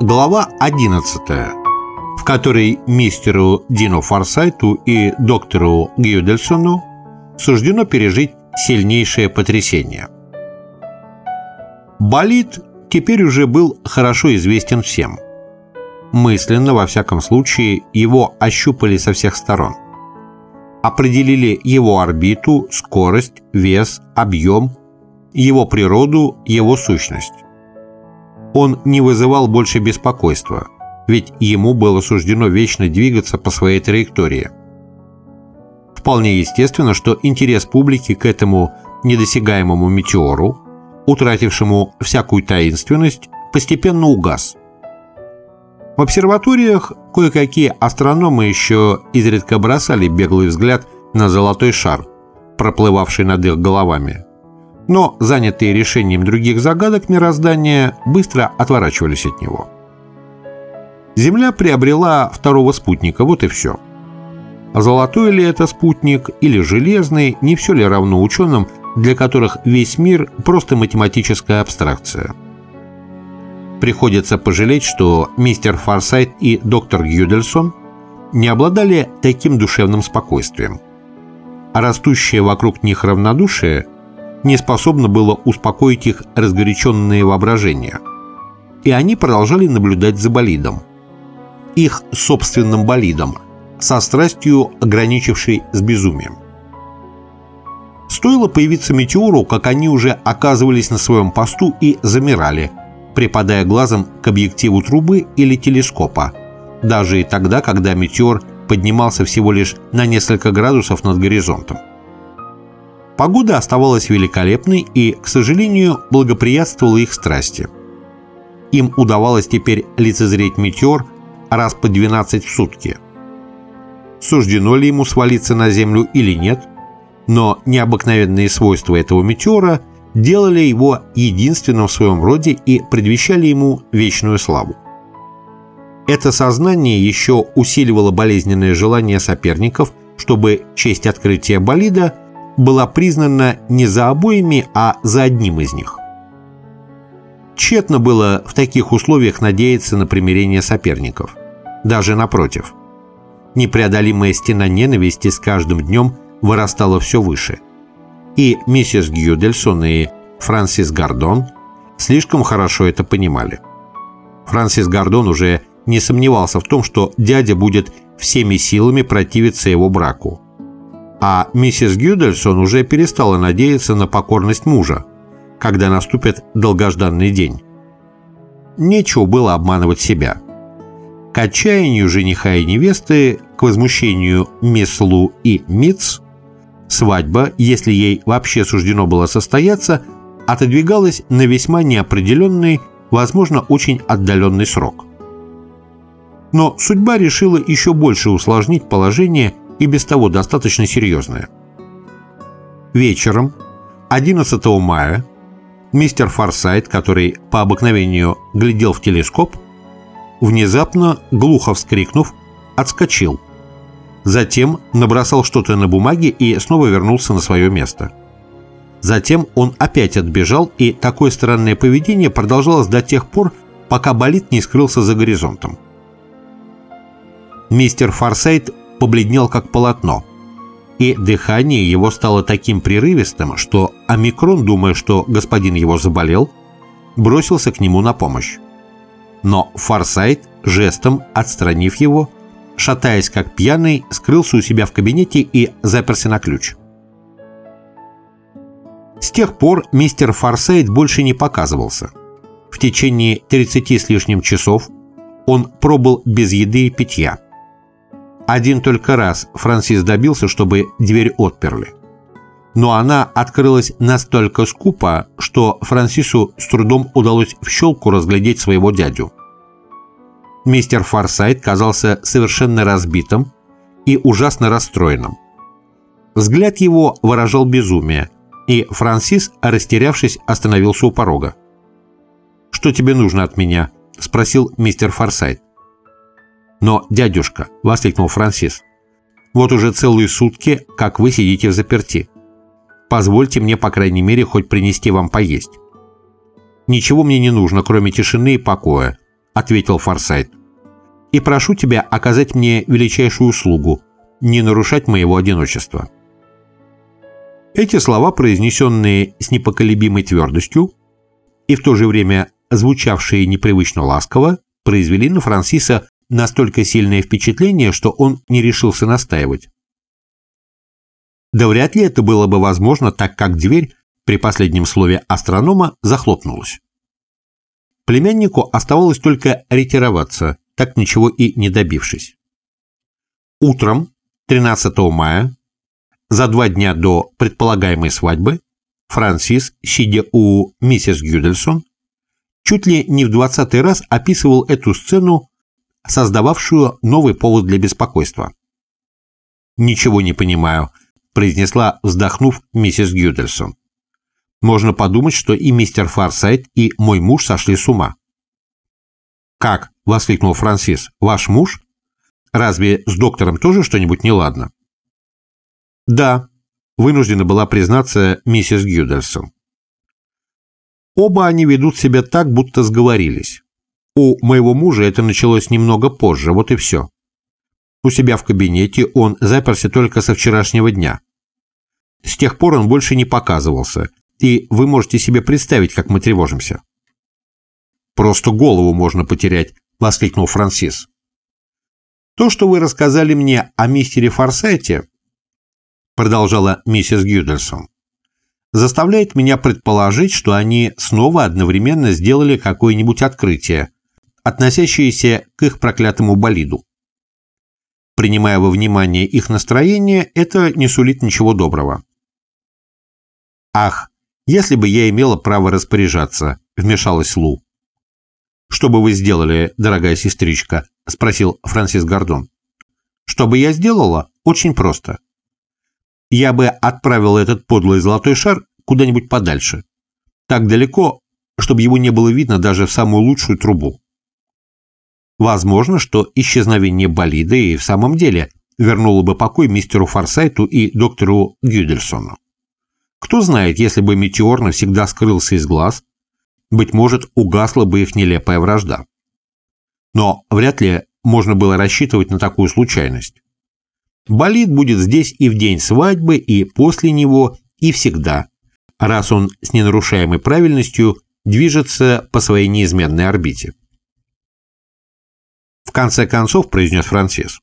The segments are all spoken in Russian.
Глава 11, в которой мистеру Дину Форсайту и доктору Гюдельсону суждено пережить сильнейшее потрясение. Болид теперь уже был хорошо известен всем. Мысленно, во всяком случае, его ощупали со всех сторон. Определили его орбиту, скорость, вес, объем, его природу, его сущность. Он не вызывал больше беспокойства, ведь ему было суждено вечно двигаться по своей траектории. Вполне естественно, что интерес публики к этому недосягаемому метеору, утратившему всякую таинственность, постепенно угас. В обсерваториях кое-какие астрономы еще изредка бросали беглый взгляд на золотой шар, проплывавший над их головами. Но занятые решением других загадок мироздания быстро отворачивались от него. Земля приобрела второго спутника, вот и все – Золотой ли это спутник или железный, не все ли равно ученым, для которых весь мир – просто математическая абстракция. Приходится пожалеть, что мистер Фарсайт и доктор Гюдельсон не обладали таким душевным спокойствием. А растущее вокруг них равнодушие не способно было успокоить их разгоряченные воображения. И они продолжали наблюдать за болидом. Их собственным болидом – со страстью, ограничившей с безумием. Стоило появиться метеору, как они уже оказывались на своем посту и замирали, припадая глазом к объективу трубы или телескопа, даже и тогда, когда метеор поднимался всего лишь на несколько градусов над горизонтом. Погода оставалась великолепной и, к сожалению, благоприятствовала их страсти. Им удавалось теперь лицезреть метеор раз по 12 в сутки – суждено ли ему свалиться на Землю или нет, но необыкновенные свойства этого метеора делали его единственным в своем роде и предвещали ему вечную славу. Это сознание еще усиливало болезненное желание соперников, чтобы честь открытия болида была признана не за обоими, а за одним из них. Тщетно было в таких условиях надеяться на примирение соперников. Даже напротив – непреодолимая стена ненависти с каждым днем вырастала все выше. И миссис Гюдельсон и Франсис Гордон слишком хорошо это понимали. Франсис Гордон уже не сомневался в том, что дядя будет всеми силами противиться его браку. А миссис Гюдельсон уже перестала надеяться на покорность мужа, когда наступит долгожданный день. Нечего было обманывать себя – к отчаянию жениха и невесты, к возмущению мисс и Митц, свадьба, если ей вообще суждено было состояться, отодвигалась на весьма неопределенный, возможно, очень отдаленный срок. Но судьба решила еще больше усложнить положение и без того достаточно серьезное. Вечером 11 мая мистер Форсайт, который по обыкновению глядел в телескоп, внезапно, глухо вскрикнув, отскочил. Затем набросал что-то на бумаге и снова вернулся на свое место. Затем он опять отбежал, и такое странное поведение продолжалось до тех пор, пока болит не скрылся за горизонтом. Мистер Форсайт побледнел как полотно, и дыхание его стало таким прерывистым, что Омикрон, думая, что господин его заболел, бросился к нему на помощь но Форсайт, жестом отстранив его, шатаясь как пьяный, скрылся у себя в кабинете и заперся на ключ. С тех пор мистер Форсайт больше не показывался. В течение 30 с лишним часов он пробыл без еды и питья. Один только раз Франсис добился, чтобы дверь отперли но она открылась настолько скупо, что Франсису с трудом удалось в щелку разглядеть своего дядю. Мистер Форсайт казался совершенно разбитым и ужасно расстроенным. Взгляд его выражал безумие, и Франсис, растерявшись, остановился у порога. «Что тебе нужно от меня?» – спросил мистер Форсайт. «Но, дядюшка», – воскликнул Франсис, – «вот уже целые сутки, как вы сидите в заперти. Позвольте мне, по крайней мере, хоть принести вам поесть. Ничего мне не нужно, кроме тишины и покоя, ответил Форсайт. «И прошу тебя оказать мне величайшую услугу, не нарушать моего одиночества». Эти слова, произнесенные с непоколебимой твердостью и в то же время звучавшие непривычно ласково, произвели на Франсиса настолько сильное впечатление, что он не решился настаивать. Да вряд ли это было бы возможно, так как дверь при последнем слове астронома захлопнулась. Племяннику оставалось только ретироваться, так ничего и не добившись. Утром 13 мая, за два дня до предполагаемой свадьбы, Франсис, сидя у миссис Гюдельсон, чуть ли не в двадцатый раз описывал эту сцену, создававшую новый повод для беспокойства. «Ничего не понимаю», – произнесла, вздохнув, миссис Гюдельсон. «Можно подумать, что и мистер Фарсайт, и мой муж сошли с ума». «Как?» – воскликнул Франсис. «Ваш муж? Разве с доктором тоже что-нибудь неладно?» «Да», – вынуждена была признаться миссис Гюдельсон. Оба они ведут себя так, будто сговорились. У моего мужа это началось немного позже, вот и все. У себя в кабинете он заперся только со вчерашнего дня. С тех пор он больше не показывался, и вы можете себе представить, как мы тревожимся. «Просто голову можно потерять», — воскликнул Франсис. «То, что вы рассказали мне о мистере Форсайте», — продолжала миссис Гюдельсон, заставляет меня предположить, что они снова одновременно сделали какое-нибудь открытие, относящееся к их проклятому болиду. Принимая во внимание их настроение, это не сулит ничего доброго. «Ах, если бы я имела право распоряжаться», — вмешалась Лу. «Что бы вы сделали, дорогая сестричка?» — спросил Франсис Гордон. «Что бы я сделала? Очень просто я бы отправил этот подлый золотой шар куда-нибудь подальше. Так далеко, чтобы его не было видно даже в самую лучшую трубу. Возможно, что исчезновение болида и в самом деле вернуло бы покой мистеру Форсайту и доктору Гюдельсону. Кто знает, если бы метеор навсегда скрылся из глаз, быть может, угасла бы их нелепая вражда. Но вряд ли можно было рассчитывать на такую случайность. Болид будет здесь и в день свадьбы, и после него, и всегда, раз он с ненарушаемой правильностью движется по своей неизменной орбите. В конце концов, произнес Францис,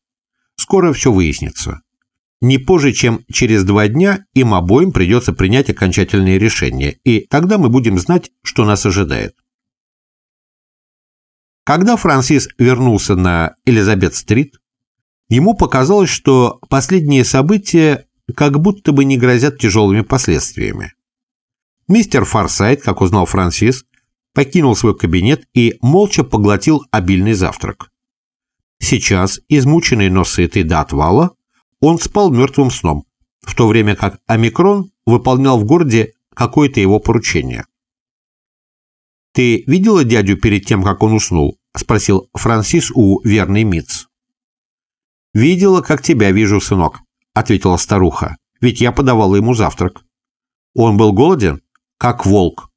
скоро все выяснится. Не позже, чем через два дня им обоим придется принять окончательное решение, и тогда мы будем знать, что нас ожидает. Когда Франсис вернулся на Элизабет-стрит, Ему показалось, что последние события как будто бы не грозят тяжелыми последствиями. Мистер Фарсайт, как узнал Франсис, покинул свой кабинет и молча поглотил обильный завтрак. Сейчас, измученный, но сытый до отвала, он спал мертвым сном, в то время как Омикрон выполнял в городе какое-то его поручение. «Ты видела дядю перед тем, как он уснул?» – спросил Франсис у верной Митц. «Видела, как тебя вижу, сынок», — ответила старуха, «ведь я подавала ему завтрак». Он был голоден, как волк.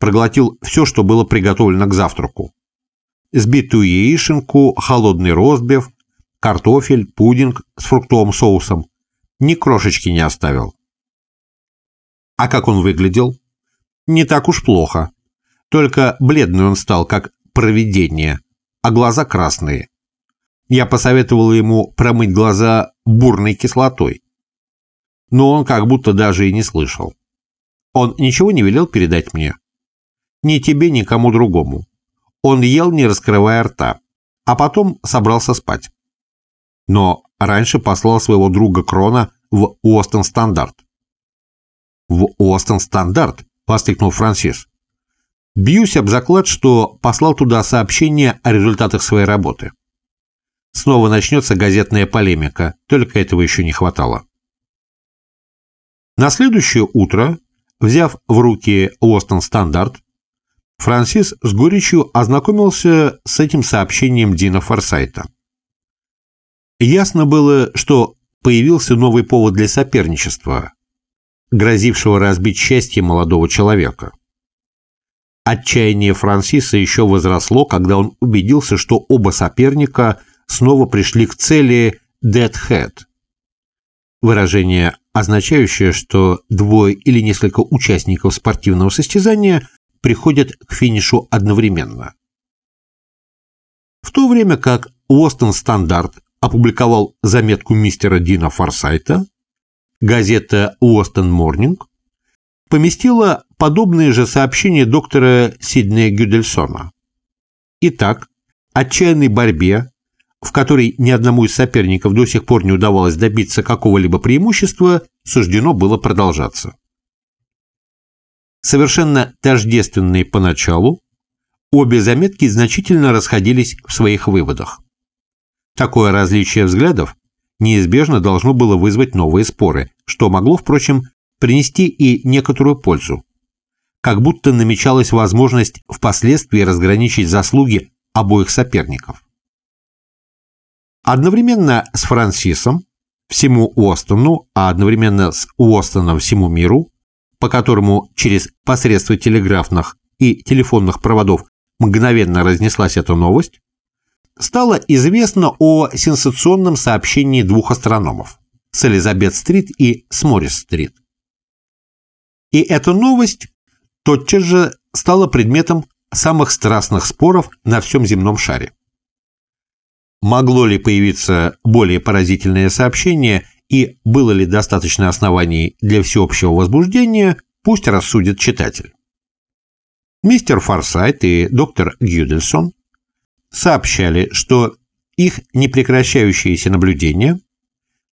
Проглотил все, что было приготовлено к завтраку. Сбитую яишенку, холодный ростбиф, картофель, пудинг с фруктовым соусом. Ни крошечки не оставил. А как он выглядел? Не так уж плохо. Только бледный он стал, как провидение, а глаза красные. Я посоветовал ему промыть глаза бурной кислотой. Но он как будто даже и не слышал. Он ничего не велел передать мне. Ни тебе, ни кому другому. Он ел, не раскрывая рта, а потом собрался спать. Но раньше послал своего друга Крона в Уостон Стандарт. «В Уостон Стандарт?» – воскликнул Франсис. «Бьюсь об заклад, что послал туда сообщение о результатах своей работы». Снова начнется газетная полемика, только этого еще не хватало. На следующее утро, взяв в руки Лостон Стандарт, Франсис с горечью ознакомился с этим сообщением Дина Форсайта. Ясно было, что появился новый повод для соперничества, грозившего разбить счастье молодого человека. Отчаяние Франсиса еще возросло, когда он убедился, что оба соперника снова пришли к цели «dead head». Выражение, означающее, что двое или несколько участников спортивного состязания приходят к финишу одновременно. В то время как Уостон Стандарт опубликовал заметку мистера Дина Форсайта, газета Уостон Морнинг поместила подобные же сообщения доктора Сиднея Гюдельсона. Итак, отчаянной борьбе, в которой ни одному из соперников до сих пор не удавалось добиться какого-либо преимущества, суждено было продолжаться. Совершенно тождественные поначалу, обе заметки значительно расходились в своих выводах. Такое различие взглядов неизбежно должно было вызвать новые споры, что могло, впрочем, принести и некоторую пользу. Как будто намечалась возможность впоследствии разграничить заслуги обоих соперников. Одновременно с Франсисом, всему Уостону, а одновременно с Уостоном всему миру, по которому через посредство телеграфных и телефонных проводов мгновенно разнеслась эта новость, стало известно о сенсационном сообщении двух астрономов с Элизабет-стрит и с Моррис-стрит. И эта новость тотчас же стала предметом самых страстных споров на всем земном шаре. Могло ли появиться более поразительное сообщение и было ли достаточно оснований для всеобщего возбуждения, пусть рассудит читатель. Мистер Форсайт и доктор Гюдельсон сообщали, что их непрекращающиеся наблюдения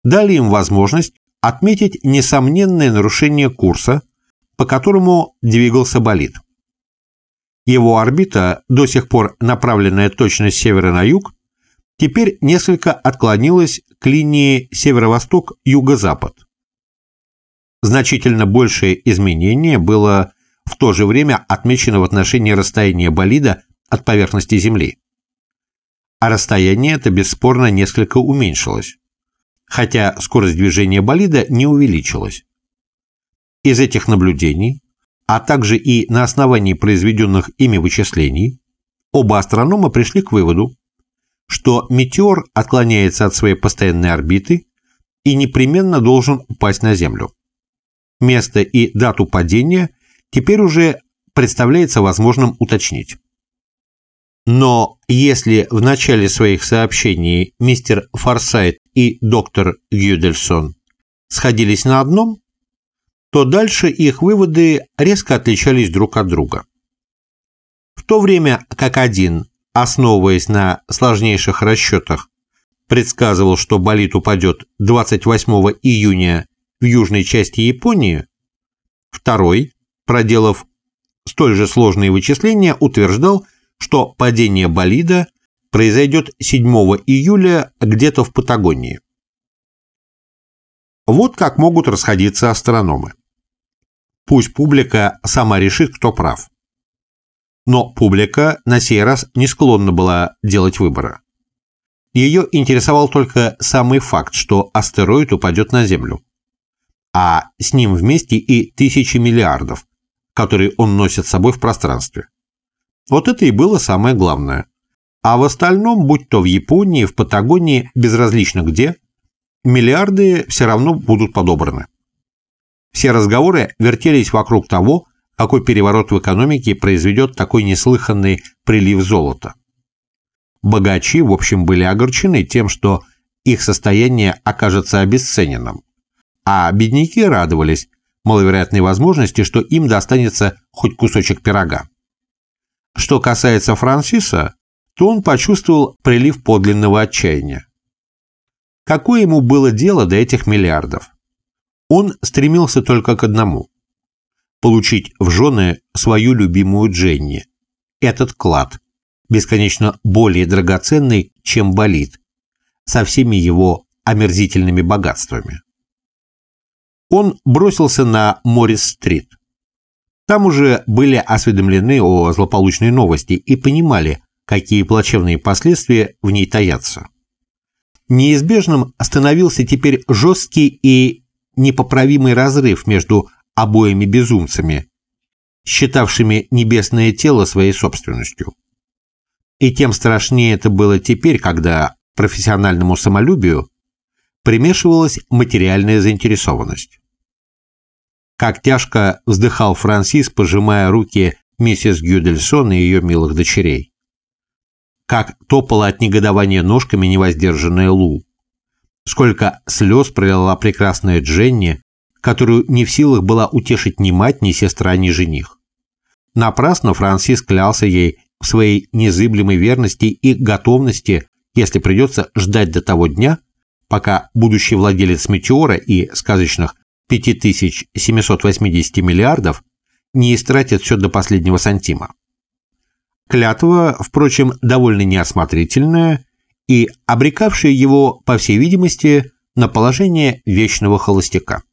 дали им возможность отметить несомненное нарушение курса, по которому двигался болид. Его орбита, до сих пор направленная точно с севера на юг, теперь несколько отклонилась к линии северо-восток-юго-запад. Значительно большее изменение было в то же время отмечено в отношении расстояния болида от поверхности Земли а расстояние это бесспорно несколько уменьшилось, хотя скорость движения болида не увеличилась. Из этих наблюдений, а также и на основании произведенных ими вычислений, оба астронома пришли к выводу, что метеор отклоняется от своей постоянной орбиты и непременно должен упасть на Землю. Место и дату падения теперь уже представляется возможным уточнить. Но если в начале своих сообщений мистер Форсайт и доктор Гюдельсон сходились на одном, то дальше их выводы резко отличались друг от друга. В то время как один, основываясь на сложнейших расчетах, предсказывал, что болид упадет 28 июня в южной части Японии, второй, проделав столь же сложные вычисления, утверждал, что падение болида произойдет 7 июля где-то в Патагонии. Вот как могут расходиться астрономы. Пусть публика сама решит, кто прав. Но публика на сей раз не склонна была делать выбора. Ее интересовал только самый факт, что астероид упадет на Землю. А с ним вместе и тысячи миллиардов, которые он носит с собой в пространстве. Вот это и было самое главное. А в остальном, будь то в Японии, в Патагонии, безразлично где, миллиарды все равно будут подобраны. Все разговоры вертелись вокруг того, какой переворот в экономике произведет такой неслыханный прилив золота. Богачи, в общем, были огорчены тем, что их состояние окажется обесцененным, а бедняки радовались маловероятной возможности, что им достанется хоть кусочек пирога. Что касается Франсиса, то он почувствовал прилив подлинного отчаяния. Какое ему было дело до этих миллиардов? Он стремился только к одному – получить в жены свою любимую Дженни. Этот клад, бесконечно более драгоценный, чем болит, со всеми его омерзительными богатствами. Он бросился на Моррис-стрит. Там уже были осведомлены о злополучной новости и понимали, какие плачевные последствия в ней таятся. Неизбежным становился теперь жесткий и непоправимый разрыв между обоими безумцами, считавшими небесное тело своей собственностью. И тем страшнее это было теперь, когда профессиональному самолюбию примешивалась материальная заинтересованность. Как тяжко вздыхал Франсис, пожимая руки миссис Гюдельсон и ее милых дочерей. Как топала от негодования ножками невоздержанная Лу. Сколько слез пролила прекрасная Дженни, которую не в силах была утешить ни мать, ни сестра, ни жених. Напрасно Франсис клялся ей в своей незыблемой верности и готовности, если придется ждать до того дня, пока будущий владелец «Метеора» и сказочных 5780 миллиардов не истратят все до последнего сантима. Клятва, впрочем, довольно неосмотрительная и обрекавшая его, по всей видимости, на положение вечного холостяка.